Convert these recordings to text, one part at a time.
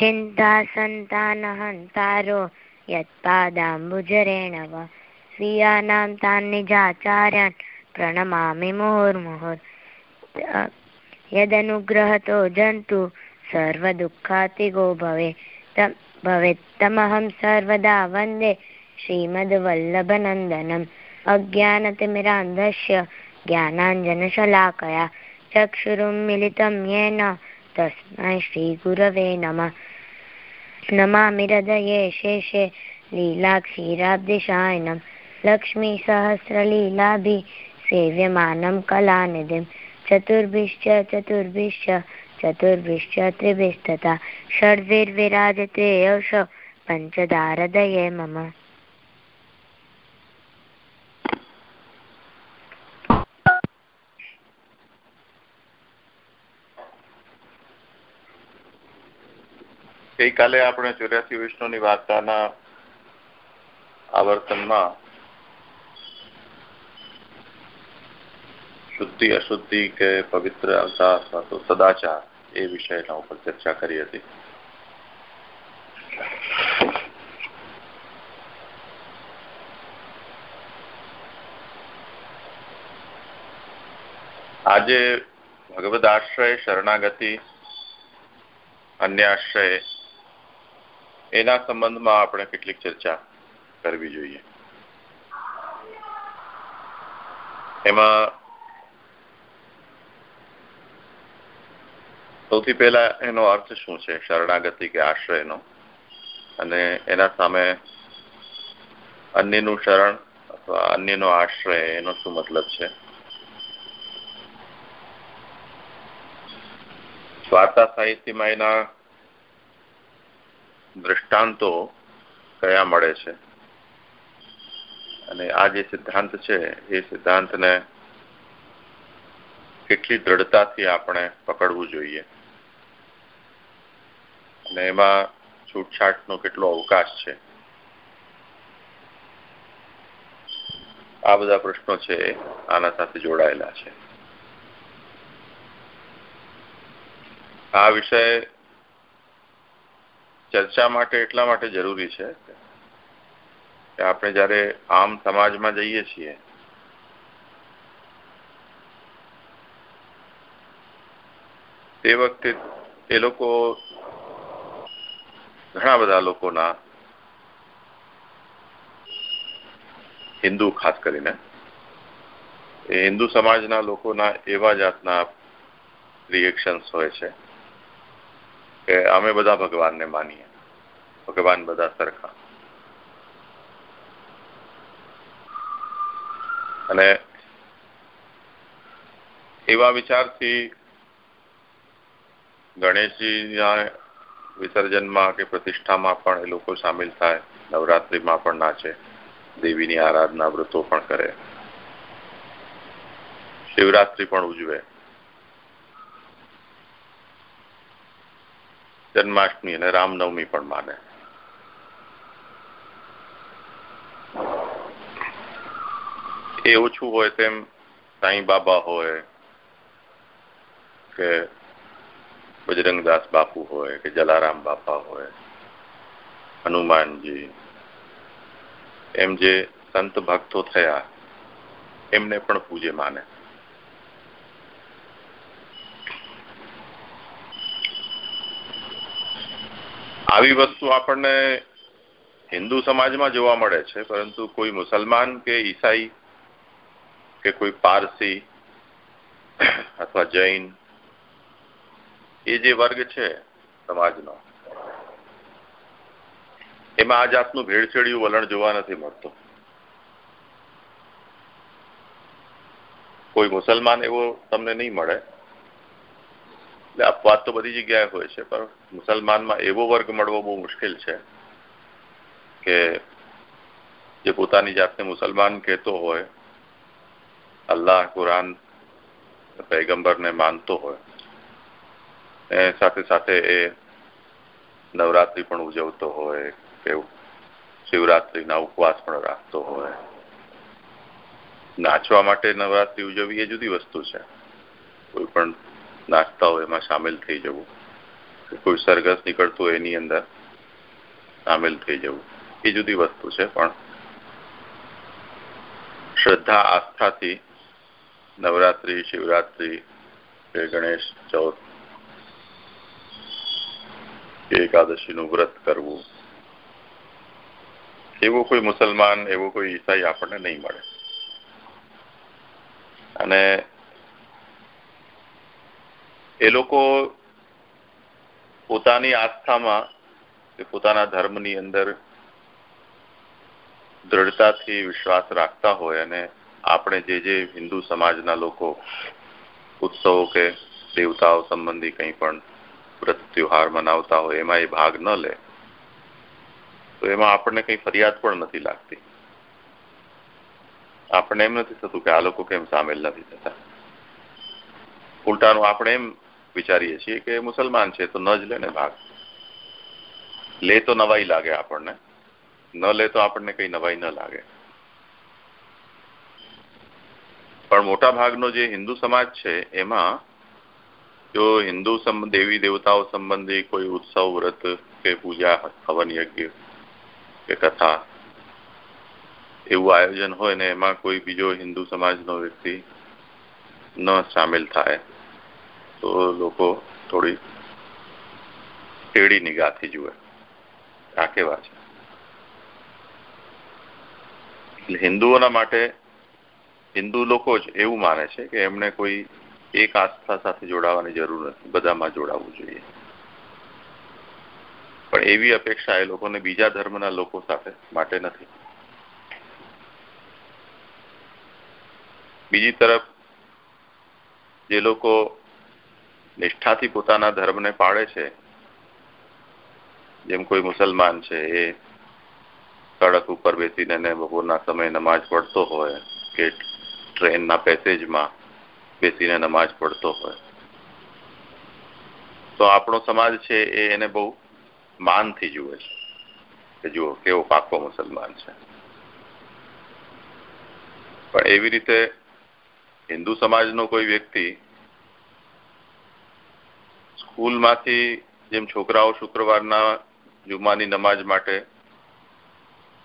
છિન્તા સંતાનહંતારો યત્પાદાંબુજરેણ વ સ્વીયાનામ તાન્નિજાચાર્યાન પ્રણમામિ મુહુર્મુહુર યદનુગ્રહતો જંતુ સર્વદુઃખાતિગો ભવે ભવેત્તમહં સર્વદા વંદે શ્રીમદ્વલ્લભનંદનમ અજ્ઞાનતિમિરાંધસ્ય જ્ઞાનાંજનશલાકયા ચક્ષુરુન્મિલિતમ યેન તસ્મૈ શ્રીગુરવે નમઃ नमामि हृदये शेषे लीलाक्षीराब्दिशायनं लक्ष्मीसहस्रलीलाभिः सेव्यमानं कलानिधिं चतुर्भिश्च चतुर्भिश्च चतुर्भिश्च त्रिभिस्तथा षड्भिर्विराजते यश पञ्चदारदये मम ગઈકાલે આપણે ચોર્યાસી વિષ્ણુની વાર્તાના આવર્તનમાં શુદ્ધિ, અશુદ્ધિ કે પવિત્ર અવતા અથવા તો સદાચાર એ વિષયના ઉપર ચર્ચા કરી હતી. આજે ભગવદ આશ્રય, શરણાગતિ અન્ય આશ્રય એના સંબંધમાં આપણે કેટલીક ચર્ચા કરવી જોઈએ. એમાં સૌથી પહેલા એનો અર્થ શું છે? શરણાગતિ કે આશ્રયનો. અને એના સામે અન્યનું શરણ અથવા અન્યનો આશ્રય, એનો શું મતલબ છે? વાર્તા સાહિત્યમાં એના દ્રષ્ટાંતો કયા મળે છે? અને આ જે સિદ્ધાંત છે, એ સિદ્ધાંતને કેટલી દ્રઢતાથી આપણે પકડવું જોઈએ? અને એમાં છૂટછાટનો કેટલો અવકાશ છે? આ બધા પ્રશ્નો છે, આના સાથે જોડાયેલા છે. આ વિષય ચર્ચા માટે એટલા માટે જરૂરી છે કે આપણે જ્યારે આમ સમાજમાં જઈએ છીએ, તે વખતે એ લોકો ઘણા બધા લોકોના હિન્દુ ખાસ કરીને, એ હિન્દુ સમાજના લોકોના એવા જાતના રિએક્શન્સ હોય છે. કે અમે બધા ભગવાનને માનીએ. ભગવાન બધા સરખા. અને એવા વિચારથી ગણેશજીના વિસર્જનમાં કે પ્રતિષ્ઠામાં પણ એ લોકો સામેલ થાય. નવરાત્રિમાં પણ નાચે. દેવીની આરાધના વ્રતો પણ કરે. શિવરાત્રિ પણ ઉજવે. જન્માષ્ટમી અને રામનવમી પણ માને. એ ઓછું હોય તેમ સાંઈ બાબા હોય કે બજરંગદાસ બાપુ હોય કે જલારામ બાપા હોય, હનુમાનજી, એમ જે સંત ભક્તો થયા, એમને પણ પૂજે માને. આવી વસ્તુ આપણને હિન્દુ સમાજમાં જોવા મળે છે, પરંતુ કોઈ મુસલમાન કે ઈસાઈ કે કોઈ પારસી અથવા જૈન, એ જે વર્ગ છે સમાજનો, એમાં આ જાતનું ભેળસેળિયું વલણ જોવા નથી મળતું. કોઈ મુસલમાન એવો તમને નહીં મળે. એટલે અપવાદ તો બધી જગ્યાએ હોય છે, પણ મુસલમાનમાં એવો વર્ગ મળવો બહુ મુશ્કેલ છે કે જે પોતાની જાતને મુસલમાન કહેતો હોય, અલ્લાહ કુરાન પૈગંબરને માનતો હોય, એ સાથે સાથે એ નવરાત્રિ પણ ઉજવતો હોય, કે શિવરાત્રિના ઉપવાસ પણ રાખતો હોય. નાચવા માટે નવરાત્રી ઉજવવી એ જુદી વસ્તુ છે. કોઈ પણ નાચતા હોય એમાં સામેલ થઈ જવું. કોઈ સરઘસ નીકળતું એની અંદર સામેલ થઈ જવું. એ જુદી વસ્તુ છે, પણ શ્રદ્ધા, આસ્થાથી નવરાત્રી, શિવરાત્રી કે ગણેશ ચૌથ, કે એકાદશીનું વ્રત કરવું. એવો કોઈ મુસલમાન, એવો કોઈ ઈસાઈ આપણને નહીં મળે. અને એ લોકો પોતાની આસ્થામાં કે પોતાના ધર્મની અંદર દ્રઢતાથી વિશ્વાસ રાખતા હોય અને આપણે જે જે હિન્દુ સમાજના લોકો, ઉત્સવો કે દેવતાઓ સંબંધી કંઈ પણ વ્રત ત્યોહાર મનાવતા હોય, એમાં એ ભાગ ન લે. તો એમાં આપણને કંઈ ફરિયાદ પણ નથી લાગતી. આપણને એમ નથી થતું કે આ લોકો કેમ સામેલ નથી થતા. ઉલટાનું આપણે એમ વિચારીએ છીએ કે મુસલમાન છે તો ન જ લે ને ભાગ. લે તો નવાઈ લાગે આપણને. ન લે તો આપણને કઈ નવાઈ ન લાગે. પણ મોટા ભાગનો જે હિન્દુ સમાજ છે એમાં જો હિન્દુ દેવી દેવતાઓ સંબંધી કોઈ ઉત્સવ, વ્રત કે પૂજા હવન યજ્ઞ કે કથા એવું આયોજન હોય ને એમાં કોઈ બીજો હિન્દુ સમાજનો વ્યક્તિ ન સામેલ થાય. તો લોકો થોડી ટેડી નિગાહથી જુએ. આ કેવા છે? હિન્દુઓના માટે હિન્દુ લોકો જ એવું માને છે કે એમને કોઈ એક આસ્થા સાથે જોડાવાની જરૂર નથી. બધામાં જોડાવવું જોઈએ. પણ એવી અપેક્ષા એ લોકોને બીજા ધર્મના લોકો સાથે માટે નથી. બીજી તરફ જે લોકો નિષ્ઠાથી પોતાના ધર્મને પાળે છે. જેમ કોઈ મુસલમાન છે, એ સડક ઉપર બેસીને બપોરના સમયે નમાજ પડતો હોય કે ટ્રેનના પેસેજમાં બેસીને નમાજ પડતો હોય. તો આપણો સમાજ છે, એ એને બહુ માનથી જુએ છે. કે જુઓ, કેવો પાકો મુસલમાન છે. પણ એવી રીતે હિન્દુ સમાજનો કોઈ વ્યક્તિ સ્કૂલમાંથી જેમ છોકરાઓ શુક્રવારના જુમાની નમાજ માટે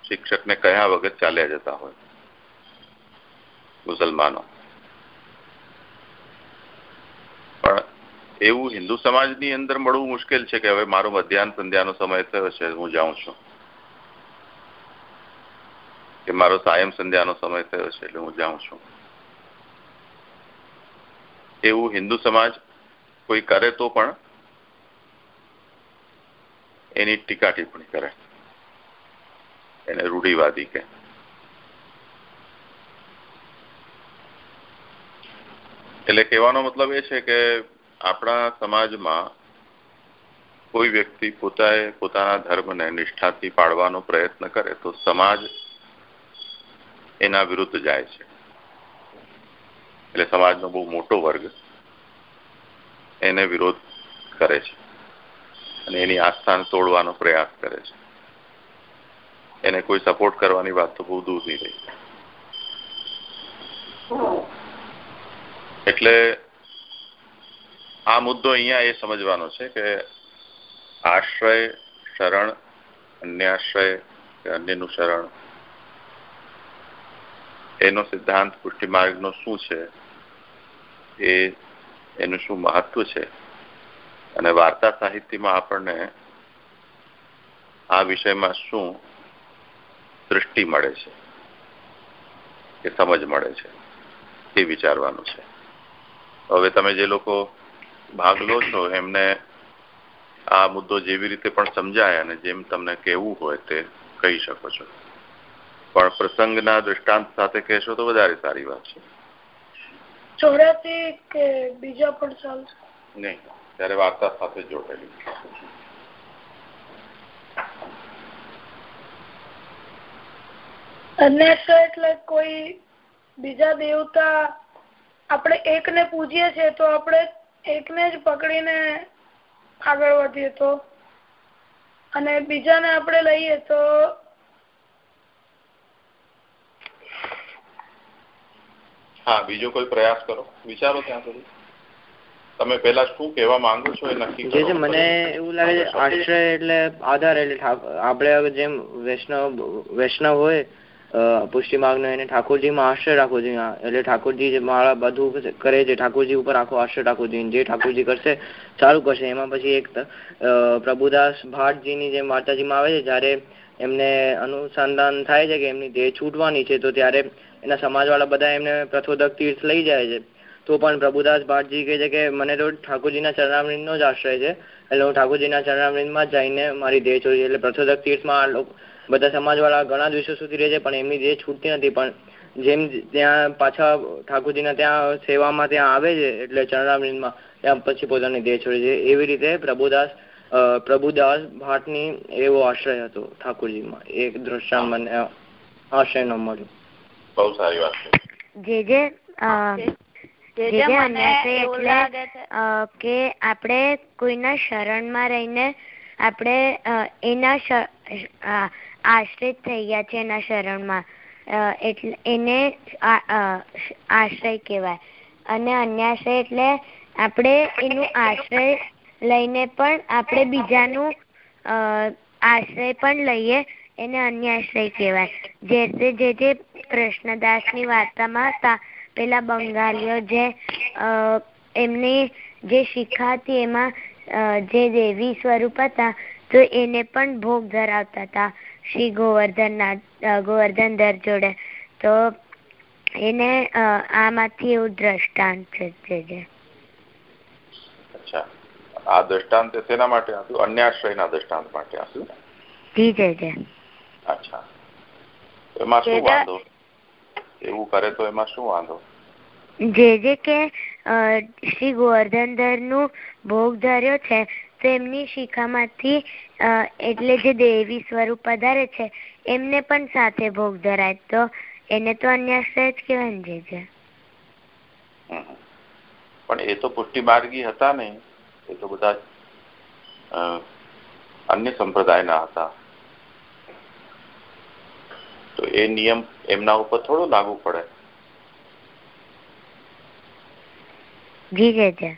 શિક્ષકને કયા વગર ચાલ્યા જતા હોય. મુસલમાનો. પણ એવું હિન્દુ સમાજની અંદર મળવું મુશ્કેલ છે કે હવે મારો મધ્યાહન સંધ્યાનો સમય થયો છે, હું જાઉં છું. કે મારો સાયમ સંધ્યાનો સમય થયો છે, એટલે હું જાઉં છું. એવું હિન્દુ સમાજ કોઈ કરે તો પણ એની ટીકા ટિપ્પણી કરે. એને રૂઢિવાદી કે એટલે કહેવાનો મતલબ એ છે કે આપણા સમાજમાં કોઈ વ્યક્તિ પોતાએ પોતાના ધર્મને નિષ્ઠાથી પાડવાનો પ્રયત્ન કરે તો સમાજ એના વિરુદ્ધ જાય છે. એટલે સમાજનો બહુ મોટો વર્ગ એને વિરોધ કરે છે અને એની આસ્થાને તોડવાનો પ્રયાસ કરે છે. એને કોઈ સપોર્ટ કરવાની વાત તો બહુ દૂરની રહી એટલે આ મુદ્દો અહીંયા એ સમજવાનો છે કે આશ્રય, શરણ, અન્યાશ્રય કે અન્યનું શરણ, એનો સિદ્ધાંત પુષ્ટિ માર્ગનો શું છે? એ એનું શું મહત્વ છે? અને વાર્તા સાહિત્યમાં આપણને આ વિષયમાં શું દૃષ્ટિ મળે છે? કે સમજ મળે છે? એ વિચારવાનું છે. હવે તમે જે લોકો ભાગ લો છો, એમને આ મુદ્દો જેવી રીતે પણ સમજાય અને જેમ તમને કહેવું હોય તે કહી શકો છો. પણ પ્રસંગના દૃષ્ટાંત સાથે કહેશો તો વધારે સારી વાત છે. ચોરાસી કે બીજા પણ ચાલશે નહીં ત્યારે વાર્તા સાથે જોડેલી અન્યાશ્રય એટલે કોઈ બીજા દેવતા આપણે એકને પૂજીએ છીએ તો આપણે એકને જ પકડીને આગળ વધીએ તો? અને બીજાને આપણે લઈએ તો હા બીજો કોઈ પ્રયાસ કરો. વિચારો ત્યાં સુધી. તમે પેલા શું કહેવા માંગો છો એ નક્કી જે મને એવું લાગે છે આશ્રય એટલે આધાર એટલે આપણે જેમ વૈષ્ણવ વૈષ્ણવ હોય પુષ્ટિ માર્ગનો એને ઠાકોરજીમાં આશ્રય રાખવો જોઈએ. એટલે ઠાકોરજી મારા બધું કરે છે ઠાકોરજી ઉપર આખો આશ્રય રાખવો જોઈએ. જે ઠાકોરજી કરશે સારું કરશે. એમાં પછી એક પ્રભુદાસ ભાટજીની જેમ વાર્તાજીમાં આવે છે જયારે એમને અનુસંધાન થાય છે કે એમની દેહ છૂટવાની છે તો ત્યારે એના સમાજવાળા બધા એમને પ્રથોદક તીર્થ લઈ જાય છે. તો પણ પ્રભુદાસ ભાટજી કહે છે કે, મને તો ઠાકોરજીના નો જ આશ્રય છે. એટલે હું ઠાકોરજીના ચરણામૃતમાં જઈને મારી દેહ છોડી એટલે પ્રથોદક તીર્થમાં બધા સમાજવાળા ઘણા દિવસો સુધી રહે છે, પણ એમની દેહ છૂટતી નથી. પણ જેમ ત્યાં પાછા ઠાકોરજીના ત્યાં સેવામાં ત્યાં આવે છે, એટલે ચરણામૃતમાં ત્યાં પછી પોતાની દેહ છોડી છે. એવી રીતે પ્રભુદાસ પ્રભુદાસ ભાટની એવો આશ્રય હતો ઠાકોરજીમાં. એક દ્રષ્ટાંત મને આશ્રય ન મળ્યો. બહુ સારી વાત છે. જે જે કે આપણે કોઈના શરણમાં રહીને આપણે એના આશ્રિત થઈ ગયા છે એના શરણમાં. એટલે એને આશ્રય કહેવાય. અને અન્યાશ્રય એટલે આપણે એનું આશ્રય લઈને પણ આપણે બીજાનું આશ્રય પણ લઈએ. એને અન્ય આશ્રય કહેવાય. જે જે જે કૃષ્ણદાસની વાર્તામાં પેલા બંગાળીઓ જે એમની જે શિખા હતી એમાં જે દેવી સ્વરૂપ હતા તો એને પણ ભોગ ધરાવતા હતા શ્રી ગોવર્ધન ગોવર્ધન દર જોડે. તો એને આમાંથી એવું દ્રષ્ટાંત છે જે. અચ્છા. આ દ્રષ્ટાંત શેના માટે આપ્યું? અન્યાશ્રયના દ્રષ્ટાંત માટે આપ્યું? જી જય જય અચ્છા. એમાં શું વાંધો? એવું કરે તો એમાં શું વાંધો? જે જે કે શ્રી ગોવર્ધનધરનું ભોગ ધર્યો છે તો એમની શિખામાંથી એટલે જે દેવી સ્વરૂપ પધારે છે એમને પણ સાથે ભોગ ધરાય. તો એને તો અન્યાશ્રય જ કહેવાય જે છે પણ એ તો પુષ્ટિ માર્ગી હતા ને એ તો બધા અન્ય સંપ્રદાયના હતા. તો એ નિયમ એમના ઉપર થોડો લાગુ પડે. જી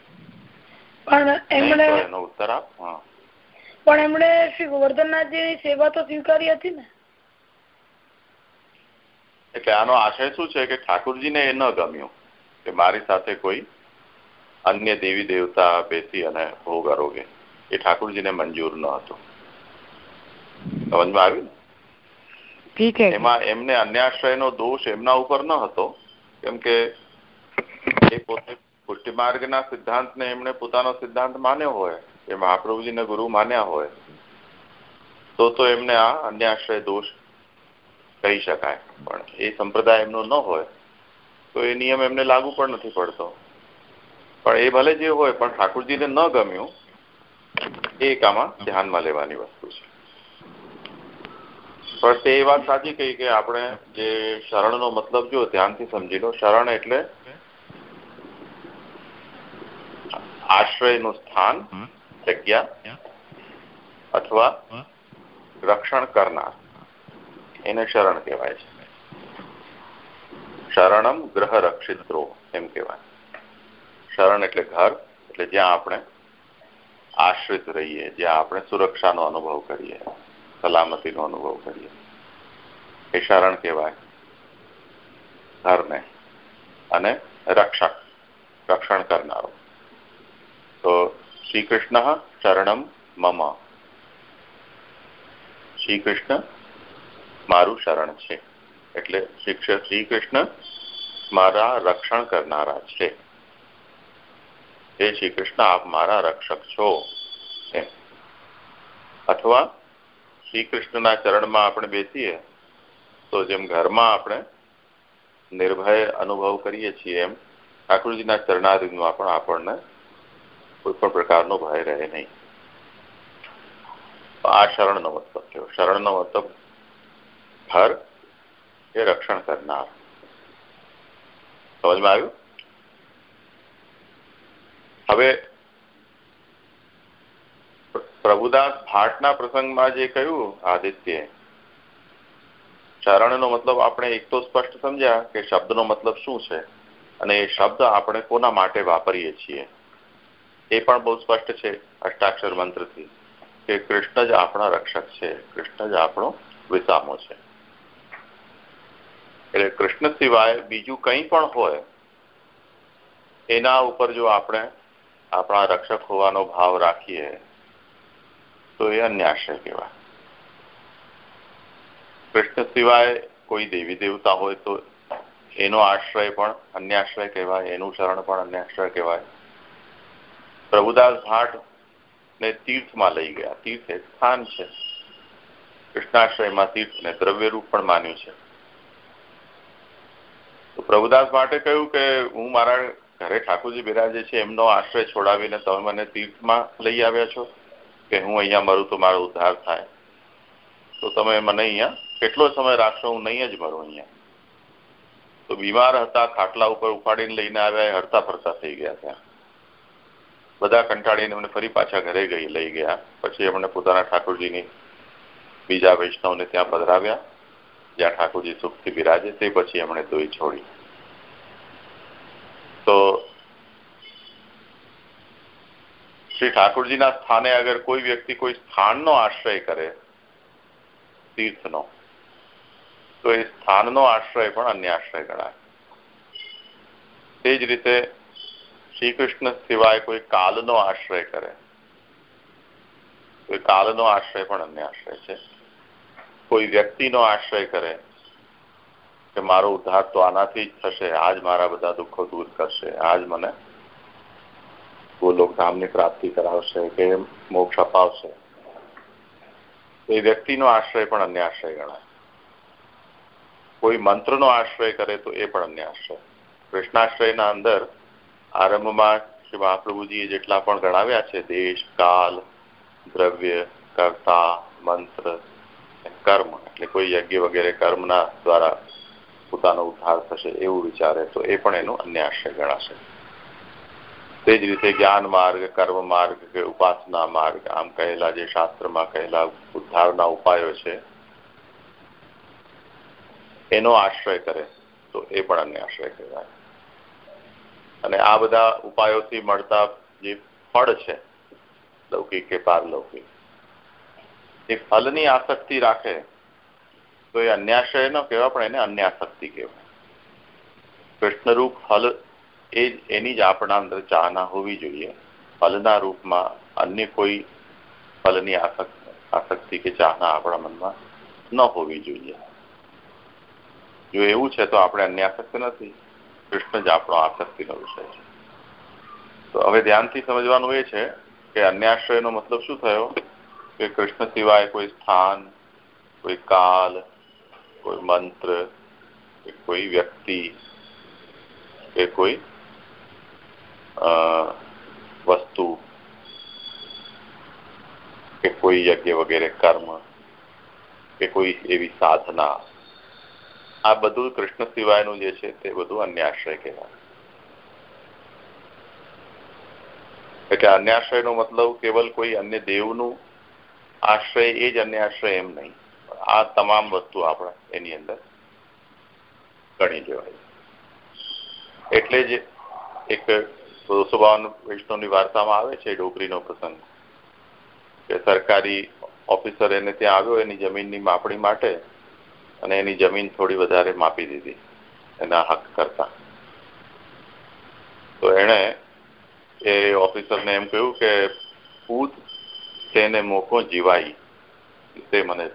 પણ એમણે એનો ઉત્તર આપ પણ એમણે શ્રી ગોવર્ધનનાથજી સેવા તો સ્વીકારી હતી ને? એટલે આનો આશય શું છે કે ઠાકોરજીને એ ન ગમ્યું કે મારી સાથે કોઈ અન્ય દેવી દેવતા બેસી અને ભોગ આરોગે. એ ઠાકોરજીને મંજૂર ન હતું. સમજમાં આવ્યું એમાં એમને અન્યાશ્રયનો દોષ એમના ઉપર ન હતો. કેમ કે એ પોતે પુષ્ટિ માર્ગના સિદ્ધાંતને એમણે પોતાનો સિદ્ધાંત માન્યો હોય. એ મહાપ્રભુજીને ગુરુ માન્યા કહી શકાય. પણ એ સંપ્રદાય એમનો ન હોય. તો એ નિયમ એમને લાગુ પણ નથી પડતો. પણ એ ભલે જે હોય, પણ ઠાકોરજીને ન ગમ્યું, એ એક આમાં ધ્યાનમાં લેવાની વસ્તુ છે. પણ તે વાત સાચી કહી કે આપણે જે શરણનો મતલબ જો ધ્યાનથી સમજી લો શરણ એટલે આશ્રયનું સ્થાન જગ્યા અથવા રક્ષણ કરનાર. એને શરણ કહેવાય છે. શરણમ ગ્રહ રક્ષિત્રો એમ કહેવાય. શરણ એટલે ઘર એટલે જ્યાં આપણે આશ્રિત રહીએ જ્યાં આપણે સુરક્ષાનો અનુભવ કરીએ. સલામતીનો અનુભવ કરીએ. એ શરણ કહેવાય. ઘરને અને રક્ષક. રક્ષણ કરનારો. તો શ્રી કૃષ્ણ શરણમ મમ. શ્રી કૃષ્ણ મારું શરણ છે. એટલે શિક્ષક શ્રી કૃષ્ણ મારા રક્ષણ કરનારા છે. હે શ્રી કૃષ્ણ આપ મારા રક્ષક છો. અથવા શ્રી કૃષ્ણના ચરણમાં આપણે બેસીએ, તો જેમ ઘરમાં આપણે નિર્ભય અનુભવ કરીએ છીએ એમ, ઠાકોરજીના ચરણારીમાં પણ આપણને કોઈ પણ પ્રકારનો ભય રહે નહીં. આ શરણનો મતલબ થયો. શરણનો મતલબ ઘર એ રક્ષણ કરનાર. સમજમાં આવ્યું? હવે પ્રભુદાસ ભાટના પ્રસંગમાં જે કહ્યું, આદિત્ય શરણનો મતલબ આપણે એક તો સ્પષ્ટ સમજ્યા કે શબ્દનો મતલબ શું છે અને એ શબ્દ આપણે કોના માટે વાપરીએ છીએ. એ પણ બહુ સ્પષ્ટ છે અષ્ટાક્ષર મંત્રથી કે કૃષ્ણ જ આપણા રક્ષક છે, કૃષ્ણ જ આપણો વિસામો છે. એટલે કૃષ્ણ સિવાય બીજું કંઈ પણ હોય, એના ઉપર જો આપણે આપણા રક્ષક હોવાનો ભાવ રાખીએ તો એ અન્યાશ્રય કહેવાય. કૃષ્ણ સિવાય કોઈ દેવી દેવતા હોય તો એનો આશ્રય પણ અન્યાશ્રય કહેવાય, એનું શરણ પણ અન્યાશ્રય કહેવાય. પ્રભુદાસ ભાટ ને તીર્થમાં લઈ ગયા. તીર્થ એક સ્થાન છે. કૃષ્ણાશ્રયમાં તીર્થને દ્રવ્યરૂપ પણ માન્યું છે. તો પ્રભુદાસ ભાટે કહ્યું કે હું મારા ઘરે ઠાકોરજી બિરાજે છે, એમનો આશ્રય છોડાવીને તમે મને તીર્થમાં લઈ આવ્યા છો. કે હું અહીંયા મરું તો મારો ઉદ્ધાર થાય. તો તમે મને અહીંયા કેટલો સમય રાખશો? હું નહીં જ મરું અહીંયા. તો બીમાર હતા, ખાટલા ઉપર ઉપાડીને લઈને આવ્યા એ હરતા ફરતા થઈ ગયા ત્યાં બધા કંટાળીને એમને ફરી પાછા ઘરે ગઈ, લઈ ગયા. પછી એમણે પોતાના ઠાકોરજીની બીજા વૈષ્ણવને ત્યાં પધરાવ્યા, જ્યાં ઠાકોરજી સુખથી બિરાજે તે પછી એમણે દોઈ છોડી. તો શ્રી ઠાકોરજીના સ્થાને અગર કોઈ વ્યક્તિ કોઈ સ્થાનનો આશ્રય કરે, તીર્થનો, તો એ સ્થાનનો આશ્રય પણ અન્ય આશ્રય ગણાય. તે જ રીતે શ્રી કૃષ્ણ સિવાય કોઈ કાલનો આશ્રય કરે, કોઈ કાલનો આશ્રય પણ અન્ય આશ્રય છે. કોઈ વ્યક્તિનો આશ્રય કરે કે મારો ઉદ્ધાર તો આનાથી જ થશે, આજ મારા બધા દુઃખો દૂર કરશે, આજ મને ગોલોકધામની પ્રાપ્તિ કરાવશે કે મોક્ષ અપાવશે એ વ્યક્તિનો આશ્રય પણ અન્ય આશ્રય ગણાય કોઈ મંત્રનો આશ્રય કરે તો એ પણ અન્ય આશ્રય કૃષ્ણાશ્રયના અંદર આરંભમાં શ્રી મહાપ્રભુજીએ જેટલા પણ ગણાવ્યા છે દેશ કાલ દ્રવ્ય કર્તા મંત્ર કર્મ એટલે કોઈ યજ્ઞ વગેરે કર્મના દ્વારા પોતાનો ઉદ્ધાર થશે એવું વિચારે તો એ પણ એનું અન્ય આશ્રય ગણાશે તે જ રીતે જ્ઞાન માર્ગ, કર્મ માર્ગ કે ઉપાસના માર્ગ, આમ કહેલા જે શાસ્ત્રમાં કહેલા ઉદ્ધારના ઉપાયો છે, એનો આશ્રય કરે, તો એ પણ અન્ય આશ્રય કહેવાય. અને આ બધા ઉપાયોથી મળતા જે ફળ છે, લૌકિક કે પારલૌકિક, એ ફલની આસક્તિ રાખે, તો એ અન્યાશ્રય ન કહેવાય, પણ એને અન્યાસક્તિ કહેવાય. કૃષ્ણરૂપ ફલ એ એની જ આપણા અંદર ચાહના હોવી જોઈએ. ફલના રૂપમાં અન્ય કોઈ ફલની આસક્તિ કે ચાહના આપણા મનમાં ન હોવી જોઈએ. જો એવું છે તો આપણે અન્ય આસક્ત નથી. કૃષ્ણ જ આપણો આસક્તિનો વિષય છે. તો હવે ધ્યાનથી સમજવાનું એ છે કે અન્યાશ્રયનો મતલબ શું થયો? કે કૃષ્ણ સિવાય કોઈ સ્થાન, કોઈ કાલ, કોઈ મંત્ર કોઈ વ્યક્તિ કે કોઈ વસ્તુ કે કોઈ યજ્ઞ વગેરે કર્મ કે કોઈ એવી સાધના, આ બધું કૃષ્ણ સિવાયનું જે છે તે બધું અન્યાશ્રય કહેવાય. એટલે અન્યાશ્રયનો મતલબ કેવલ કોઈ અન્ય દેવનું આશ્રય, એ જ અન્યાશ્રય એમ નહીં. આ તમામ વસ્તુ આપણે એની અંદર ગણી લેવાય. એટલે જ એક સ્વભાવન વૈષ્ણવની વાર્તામાં આવે છે ડોકરીનો પ્રસંગ. કે સરકારી ઓફિસર એને ત્યાં આવ્યો, એની જમીનની માપણી માટે, અને એની જમીન થોડી વધારે માપી દીધી, એના હક કરતા. તો એણે એ ઓફિસરને એમ કહ્યું કે પૂત તેને મોકો જીવાઈ, તે મને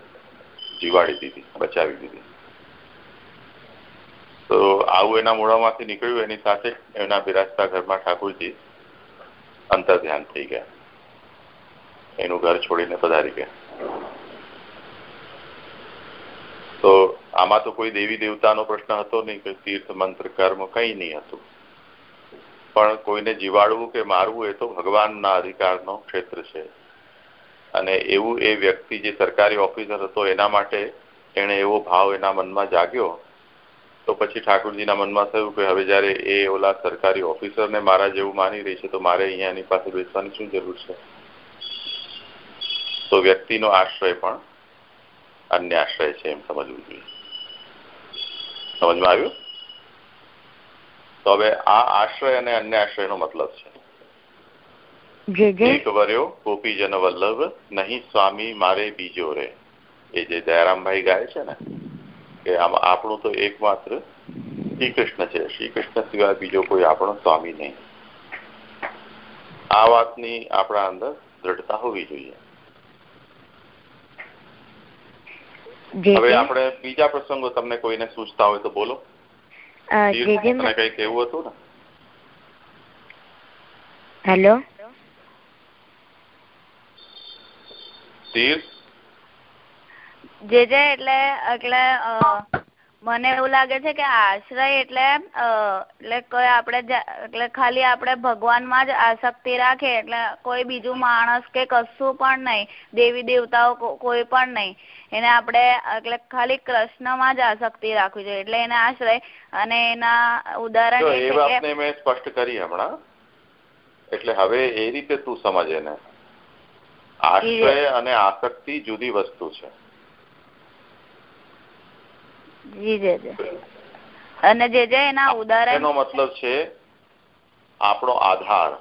જીવાડી દીધી, બચાવી દીધી. તો આવું એના મોઢામાંથી નીકળ્યું, એની સાથે એના બિરાજતા ઘરમાં ઠાકોરજી અંતર ધ્યાન થઈ ગયા. એનું ઘર છોડીને પધારી ગયા. તો આમાં તો કોઈ દેવી દેવતાનો પ્રશ્ન હતો નહીં કે તીર્થ, મંત્ર, કર્મ કંઈ નહીં હતું. પણ કોઈને જીવાડવું કે મારવું એ તો ભગવાનના અધિકારનો ક્ષેત્ર છે. અને એવું એ વ્યક્તિ જે સરકારી ઓફિસર હતો એના માટે એણે એવો ભાવ એના મનમાં જાગ્યો તો પછી ઠાકોરજીના મનમાં થયું કે હવે જ્યારે એ ઓલા સરકારી ઓફિસરને મારા જેવું માની રહી છે તો મારે અહીંયા એની પાસે બેસવાની શું જરૂર છે? તો વ્યક્તિનો આશ્રય પણ અન્ય આશ્રય છે એમ સમજવું જોઈએ. સમજમાં આવ્યું? તો હવે આ આશ્રય અને અન્ય આશ્રયનો મતલબ છે. એક વર્યો ગોપીજન વલ્લભ નહીં સ્વામી મારે બીજો રે. એ જે દયારામભાઈ ગાય છે ને કે આપણું તો એકમાત્ર શ્રી કૃષ્ણ છે. શ્રી કૃષ્ણ સિવાય બીજો કોઈ આપણો સ્વામી નહીં. આ વાતની આપણા અંદર દ્રઢતા હોવી જોઈએ. હવે આપણે બીજા પ્રસંગો તમને કોઈને સૂચતા હોય તો બોલો. તમને કઈ કેવું હતું ને? હેલો? તીર્થ જે જે એટલે એટલે મને એવું લાગે છે કે આશ્રય એટલે એટલે કોઈ આપણે એટલે ખાલી આપણે ભગવાનમાં જ આસક્તિ રાખીએ એટલે કોઈ બીજું માણસ કે કશું પણ નહીં દેવી દેવતાઓ કોઈ પણ નહીં એને આપણે એટલે ખાલી કૃષ્ણમાં જ આસક્તિ રાખવી જોઈએ એટલે એને આશ્રય અને એના ઉદાહરણ એ વાતને મેં સ્પષ્ટ કરી હમણાં એટલે હવે એ રીતે તું સમજ એને. આશ્રય અને આસક્તિ જુદી વસ્તુ છે. જી જે અને જે જે એના ઉદાહરણ એનો મતલબ છે આપણો આધાર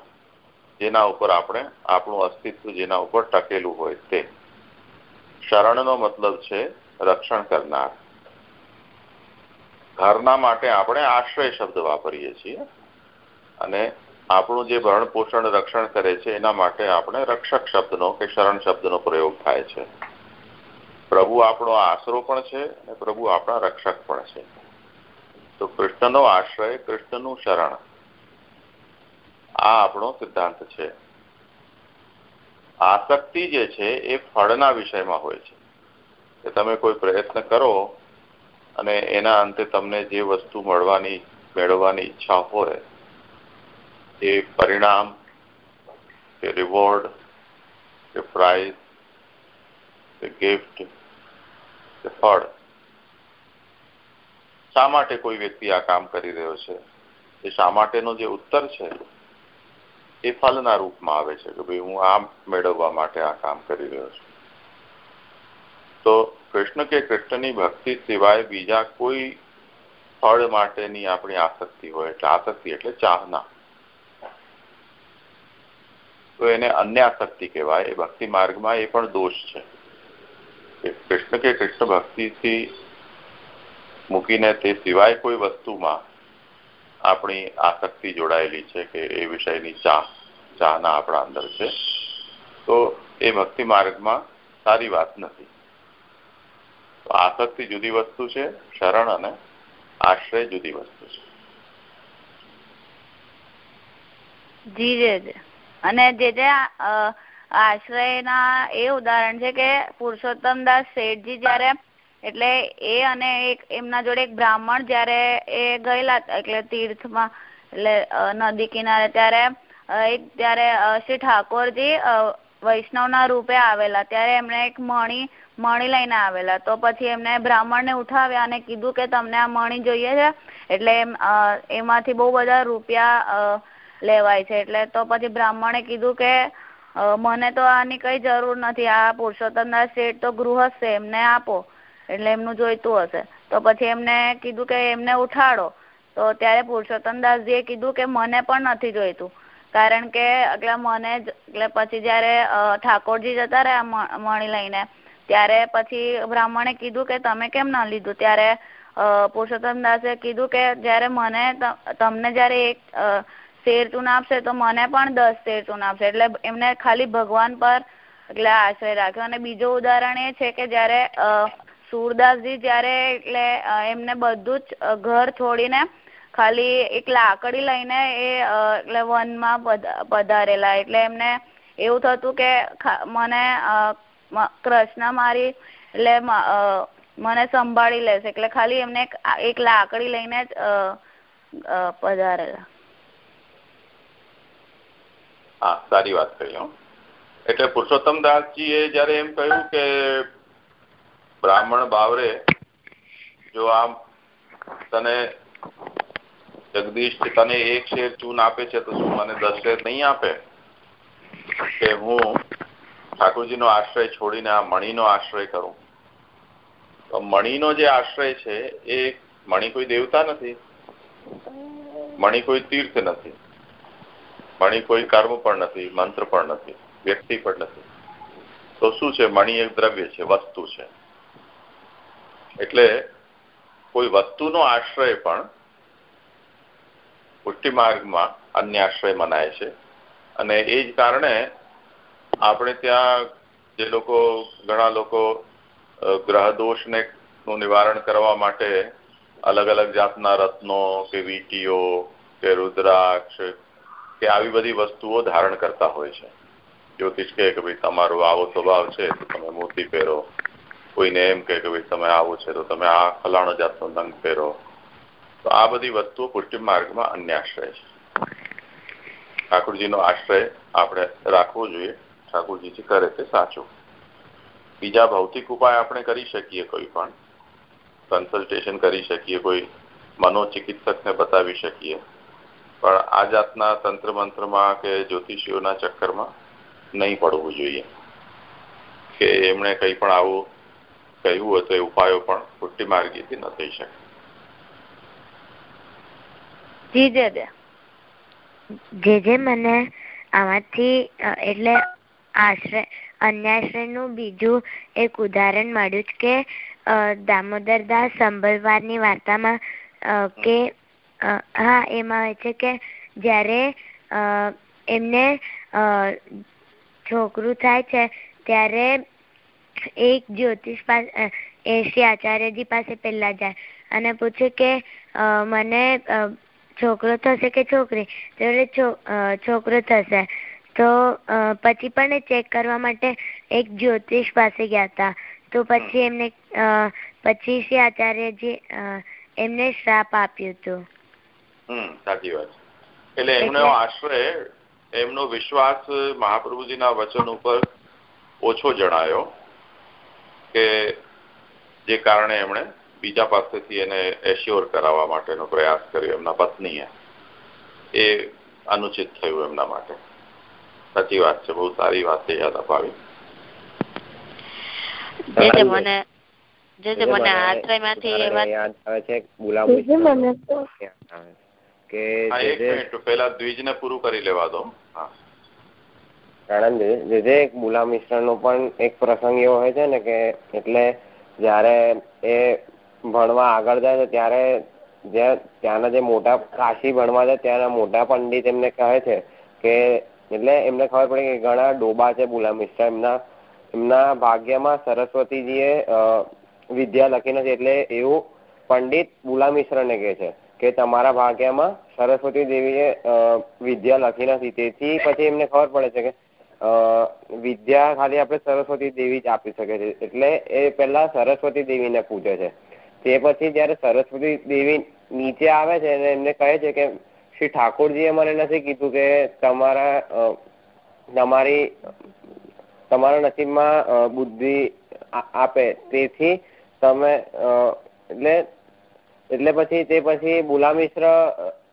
જેના ઉપર આપણે આપણું અસ્તિત્વ જેના ઉપર ટકેલું હોય તે. શરણનો મતલબ છે રક્ષણ કરનાર. ઘરના માટે આપણે આશ્રય શબ્દ વાપરીએ છીએ અને આપણું જે ભરણ પોષણ રક્ષણ કરે છે એના માટે આપણે રક્ષક શબ્દનો કે શરણ શબ્દનો પ્રયોગ થાય છે. પ્રભુ આપણો આશરો પણ છે અને પ્રભુ આપણા રક્ષક પણ છે. તો કૃષ્ણનો આશ્રય, કૃષ્ણનું શરણ, આ આપણો સિદ્ધાંત છે. આસક્તિ જે છે એ ફળના વિષયમાં હોય છે. કે તમે કોઈ પ્રયત્ન કરો અને એના અંતે તમને જે વસ્તુ મળવાની, મેળવવાની ઈચ્છા હોય, એ પરિણામ, કે રિવોર્ડ કે પ્રાઇઝ કે ગિફ્ટ કે ફળ. શા માટે કોઈ વ્યક્તિ આ કામ કરી રહ્યો છે? એ શા માટેનો જે ઉત્તર છે, એ ફલના રૂપમાં આવે છે કે ભાઈ હું આમ મેળવવા માટે આ કામ કરી રહ્યો છું. તો કૃષ્ણ કે કૃષ્ણની ભક્તિ સિવાય બીજા કોઈ ફળ માટેની આપણી આસક્તિ હોય એટલે આસક્તિ એટલે ચાહના. તો એને અન્ય આસક્તિ કહેવાય. એ ભક્તિ માર્ગમાં એ પણ દોષ છે. કૃષ્ણ કે કૃષ્ણ ભક્તિથી મૂકીને તે સિવાય કોઈ વસ્તુમાં આપણી આસક્તિ જોડાયેલી છે કે એ વિષયની ચાહ, ચાહના આપણા અંદર છે, તો એ ભક્તિ માર્ગમાં સારી વાત નથી. આસક્તિ જુદી વસ્તુ છે, શરણ અને આશ્રય જુદી વસ્તુ છે. જી અને જે જે આશ્રયના એ ઉદાહરણ છે કે પુરુષોત્તમ દાસ શેઠજી જયારે એટલે એ અને એક એમના જોડે એક બ્રાહ્મણ જયારે એ ગયેલા એટલે તીર્થમાં, એટલે નદી કિનારે ત્યારે એક ત્યારે શ્રી ઠાકોરજી વૈષ્ણવના રૂપે આવેલા. ત્યારે એમણે એક મણી મણી લઈને આવેલા. તો પછી એમને બ્રાહ્મણને ઉઠાવ્યા અને કીધું કે તમને આ મણી જોઈએ છે? એટલે એમાંથી બહુ બધા રૂપિયા લેવાય છે. એટલે તો પછી બ્રાહ્મણે કીધું કે મને તો આની કઈ જરૂર નથી. આ પુરુષોત્તમદાસ શેઠ તો ગૃહસ્થ છે, એમને આપો. એટલે એમનું જોઈતું હશે. તો પછી એમને કીધું કે એમને ઉઠાડો. તો ત્યારે પુરુષોત્તમદાસજીએ કીધું કે મને પણ નથી જોઈતું. કારણ કે એટલે મને એટલે પછી જ્યારે ઠાકોરજી જતા રહ્યા મણી લઈને, ત્યારે પછી બ્રાહ્મણે કીધું કે તમે કેમ ન લીધું? ત્યારે પુરુષોત્તમ દાસે કીધું કે જ્યારે મને તમને જ્યારે એક શેર ચૂન આપશે તો મને પણ દસ શેર ચૂન આપશે. એટલે એમને ખાલી ભગવાન પર એટલે આશ્રય રાખ્યો. અને બીજું ઉદાહરણ એ છે કે જ્યારે સુરદાસજી જ્યારે એટલે એમને બધું જ ઘર છોડીને ખાલી એક લાકડી લઈને એ એટલે વનમાં પધારેલા. એટલે એમને એવું થતું કે મને કૃષ્ણ મારી એટલે મને સંભાળી લેશે. એટલે ખાલી એમને એક લાકડી લઈને જ પધારેલા. હા, સારી વાત કરી હો. એટલે પુરુષોત્તમ દાસજીએ જયારે એમ કહ્યું કે બ્રાહ્મણ બાવરે, જો આમ તને જગદીશ તને એક શેર ચૂન આપે છે, તો શું મને દસ શેર નહીં આપે? કે હું ઠાકોરજીનો આશ્રય છોડીને આ મણીનો આશ્રય કરું. તો મણીનો જે આશ્રય છે, એ મણી કોઈ દેવતા નથી. મણી કોઈ તીર્થ નથી. મણી કોઈ કર્મ પણ નથી, મંત્ર પણ નથી, વ્યક્તિ પણ નથી. તો શું છે? મણી એક દ્રવ્ય છે, વસ્તુ છે. એટલે કોઈ વસ્તુનો આશ્રય પણ પુષ્ટિ માર્ગમાં અન્ય આશ્રય મનાય છે. અને એ જ કારણે આપણે ત્યાં જે લોકો, ઘણા લોકો ગ્રહદોષને નું નિવારણ કરવા માટે અલગ અલગ જાતના રત્નો કે વીટીઓ કે રુદ્રાક્ષ કે આવી બધી વસ્તુઓ ધારણ કરતા હોય છે. જ્યોતિષ કહે કે ભાઈ તમારો આવો સ્વભાવ છે, તો તમે મોતી પહેરો. કોઈને એમ કહે કે ભાઈ તમે આવો છે, તો તમે આ ફલાણો જાતનો નંગ પહેરો. તો આ બધી વસ્તુઓ પુષ્ટિ માર્ગમાં અન્ય આશ્રય છે. ઠાકોરજીનો આશ્રય આપણે રાખવો જોઈએ. ઠાકોરજી જે કરે તે સાચું. બીજા ભૌતિક ઉપાય આપણે કરી શકીએ કોઈ પણ. કન્સલ્ટેશન કરી શકીએ કોઈ. મનોચિકિત્સકને બતાવી શકીએ. પણ આ જાતના તંત્ર મંત્રમાં કે જ્યોતિષીઓના ચક્કરમાં નહીં પડવું જોઈએ. કે એમણે કંઈ પણ આવું કહ્યું હોય તો એ ઉપાયો પણ પુષ્ટિ માર્ગીથી ન થઈ શકે. જી દાદા જે. જે મને આમાંથી એટલે આશ્રય અન્યાશ્રયનું બીજું એક ઉદાહરણ મળ્યું કે દામોદરદાસ સંભલવારની વાર્તામાં કે હા એમાં હોય છે કે જ્યારે એમને છોકરું થાય છે, ત્યારે એક જ્યોતિષ પાસે એ શ્રી આચાર્યજી પાસે પહેલાં જાય અને પૂછે કે મને છોકરો થશે કે છોકરી? ત્યારે છોકરો થશે. તો પછી પણ એ ચેક કરવા માટે એક જ્યોતિષ પાસે ગયા હતા તો પછી એમને પછી શ્રી આચાર્યજી એમને શ્રાપ આપ્યું હતું. સાચી વાત. એટલે એમનો આશ્રય એમનો વિશ્વાસ મહાપ્રભુજીના વચન ઉપર ઓછો જણાયો કે જે કારણે એમણે બીજા પાસેથી એને એશ્યોર કરાવવા માટેનો પ્રયાસ કર્યો એમના પત્નીએ. એ અનુચિત થયું એમના માટે. સાચી વાત છે બહુ સારી વાત છે યાદ અપાવી. મને જે મને આશ્રયમાંથી એ વાત આવે છે ગુલામ કે એક મિનિટ પહેલા દ્વિજને પૂરું કરી લેવા દો. આનંદ જે એક બુલા મિશ્રણ નો પણ એક પ્રસંગ એવો હોય છે ને કે એટલે જયારે એ ભણવા આગળ જાય છે ત્યારે ત્યાંના જે મોટા કાશી ભણવા જાય ત્યાંના મોટા પંડિત એમને કહે છે કે એટલે એમને ખબર પડે કે ઘણા ડોબા છે બુલા મિશ્રા. એમના એમના ભાગ્યમાં સરસ્વતીજીએ વિદ્યા લખી નથી એટલે એવું પંડિત બુલા મિશ્રને કહે છે. કે તમારા ભાગ્યમાં સરસ્વતી દેવીએ વિદ્યા લખી નથી. તેથી પછી એમને ખબર પડે છે કે વિદ્યા ખાલી આપણે સરસ્વતી દેવી જ આપી શકે છે એટલે એ પહેલાં સરસ્વતી દેવીને પૂજે છે. તે પછી જ્યારે સરસ્વતી દેવી નીચે આવે છે અને એમને કહે છે કે, શ્રી ઠાકોરજીએ મને નથી કીધું કે તમારા તમારી, તમારા નસીબમાં બુદ્ધિ આપે. તેથી તમે એટલે એટલે પછી તે પછી બુલા મિશ્ર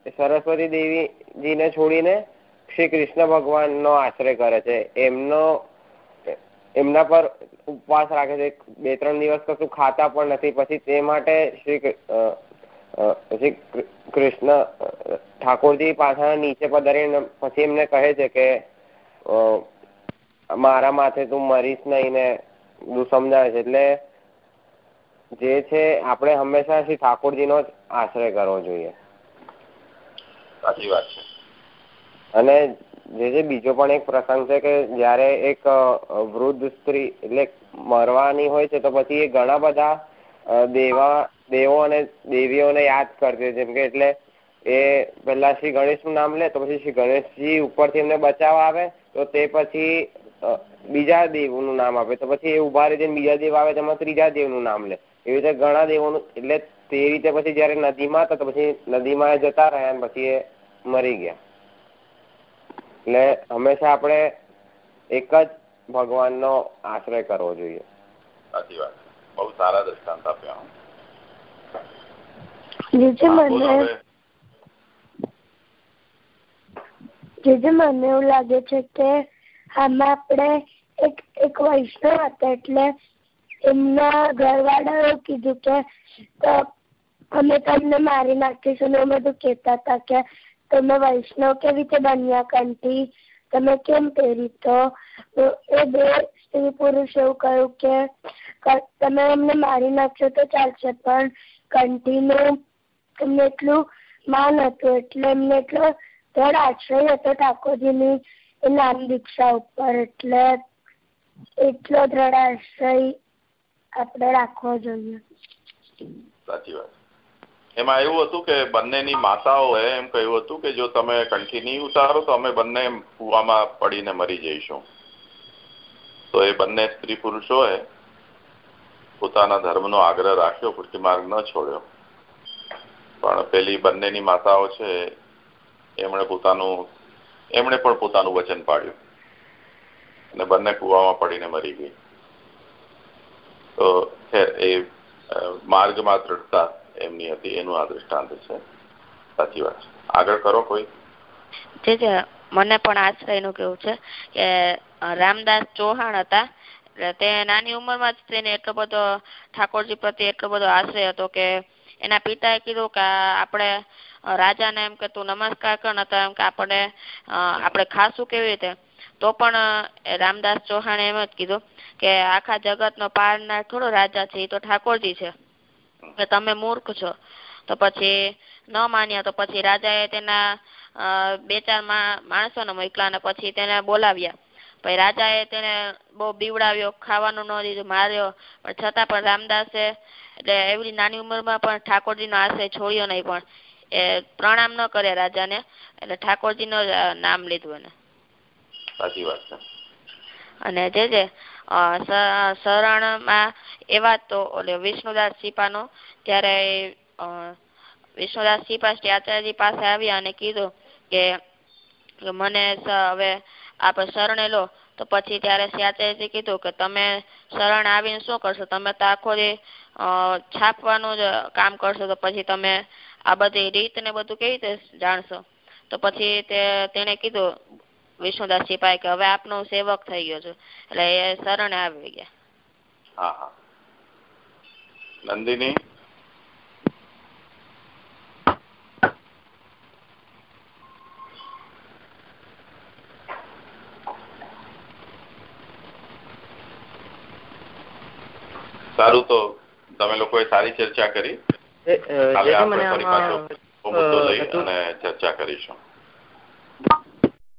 સરસ્વતી દેવીજીને છોડીને શ્રી કૃષ્ણ ભગવાનનો આશ્રય કરે છે. એમનો, એમના પર ઉપવાસ રાખે છે. બે ત્રણ દિવસ કશું ખાતા પણ નથી. પછી તે માટે શ્રી પછી કૃષ્ણ ઠાકોરજી પાછા નીચે પધારીને પછી એમને કહે છે કે મારા માથે તું મરીશ નહીં ને તું સમજાવે છે એટલે જે છે આપણે હંમેશા શ્રી ઠાકોરજી નો જ આશ્રય કરવો જોઈએ. સાચી વાત છે. અને જે જે બીજો પણ એક પ્રસંગ છે કે જયારે એક વૃદ્ધ સ્ત્રી એટલે મરવાની હોય છે તો પછી એ ઘણા બધા દેવા દેવો અને દેવીઓને યાદ કરતી જેમ કે એટલે એ પેલા શ્રી ગણેશનું નામ લે તો પછી શ્રી ગણેશજી ઉપરથી એમને બચાવવા આવે તો તે પછી બીજા દેવનું નામ આપે. તો પછી એ ઊભા રહી બીજા દેવ આવે તેમાં ત્રીજા દેવનું નામ લે. એવી રીતે ઘણા દેવોનું એટલે તે રીતે પછી જયારે નદીમાં હતા તો પછી નદીમાં જતા રહ્યા પછી એ મરી ગયા. એટલે હંમેશા આપણે એક જ ભગવાનનો આશ્રય કરવો જોઈએ. સાચી વાત. બહુ સારા દ્રષ્ટાંત આપ્યા જે મને એવું લાગે છે કે આમાં આપણે એક એક વૈષ્ણવ હતા એટલે એમના ઘરવાળાએ કીધું કે અમે તમને મારી નાખીશું ને બધું કેતા હતા કે, તમે વૈષ્ણવ કેવી રીતે બન્યા કંઠી? તમે કેમ પહેરી તો? એ બે સ્ત્રી પુરુષ એવું કહ્યું કે તમે એમને મારી નાખશો તો ચાલશે, પણ કંઠીનું એમને એટલું માન હતું, એટલે એમને એટલો ધડ આશ્રય હતો ઠાકોરજીની, એ નામ દીક્ષા ઉપર, એટલે એટલો દ્રઢ આશ્રય આપણે રાખવો જોઈએ. સાચી વાત. એમાં એવું હતું કે બંનેની માતાઓએ એમ કહ્યું હતું કે જો તમે કંઠી ઉતારો તો અમે બંને કુવામાં પડીને મરી જઈશું. તો એ બંને સ્ત્રી પુરુષોએ પોતાના ધર્મનો આગ્રહ રાખ્યો પુષ્ટિ માર્ગ ન છોડ્યો. પણ પેલી બંનેની માતાઓ છે, એમણે પોતાનું, એમણે પણ પોતાનું વચન પાડ્યું. અને બંને કુવામાં પડીને મરી ગઈ. તો એ માર્ગમાં દ્રઢતા એમની હતી, એનું આ દ્રષ્ટાંત છે. સાચી વાત આગળ કરો કોઈ? મને પણ આશ્રયનું કેવું છે કે રામદાસ ચૌહાણ હતા તે નાની ઉંમરમાં જ તેને એટલો બધો ઠાકોરજી પ્રત્યે એટલો બધો આશ્રય હતો કે, એના પિતાએ કીધું કે આપણે રાજાને એમ કે તું નમસ્કાર કર નતા એમ કે આપણે આપણે ખાશું કેવી રીતે? તો પણ રામદાસ ચૌહાણે એમ જ કીધું કે આખા જગત નો પારનાર થોડો રાજા છે એ તો ઠાકોરજી છે. કે તમે મૂર્ખ છો. તો પછી ન માન્યા તો પછી રાજાએ તેના બે ચાર માણસોને મોકલા ને પછી તેને બોલાવ્યા. પછી રાજાએ તેને બહુ બીવડાવ્યો, ખાવાનું ન દીધું, માર્યો. પણ છતાં પણ રામદાસે, એટલે એવડી નાની ઉંમરમાં પણ ઠાકોરજીનો આશ્રય છોડ્યો નહીં પણ. એ પ્રણામ ન કરે રાજાને, એટલે ઠાકોરજીનો નામ લીધું એને. સાચી વાત છે. અને જે જે શરણમાં એવા તો ઓલે વિષ્ણુદાસ સીપાનો, ત્યારે વિષ્ણુદાસ સીપા આચાર્યજી પાસે આવ્યા અને કીધું કે મને હવે આપ શરણે લો. તો પછી ત્યારે આચાર્યજી કીધું કે તમે શરણ આવીને શું કરશો? તમે તો આખો છાપવાનું જ કામ કરશો, તો પછી તમે આ બધી રીત ને બધું કેવી રીતે જાણશો? તો પછી તે, તેણે કીધું વિષ્ણુદાસ સિપાઈ કે હવે આપનો સેવક થઈ ગયો છું. એટલે એ શરણે આવી ગયા. હા હા. નંદિની? સારું તો તમે લોકોએ સારી ચર્ચા કરી. કાલે આપણે ફરી પાછો મુદ્દો લઈ અને ચર્ચા કરીશું.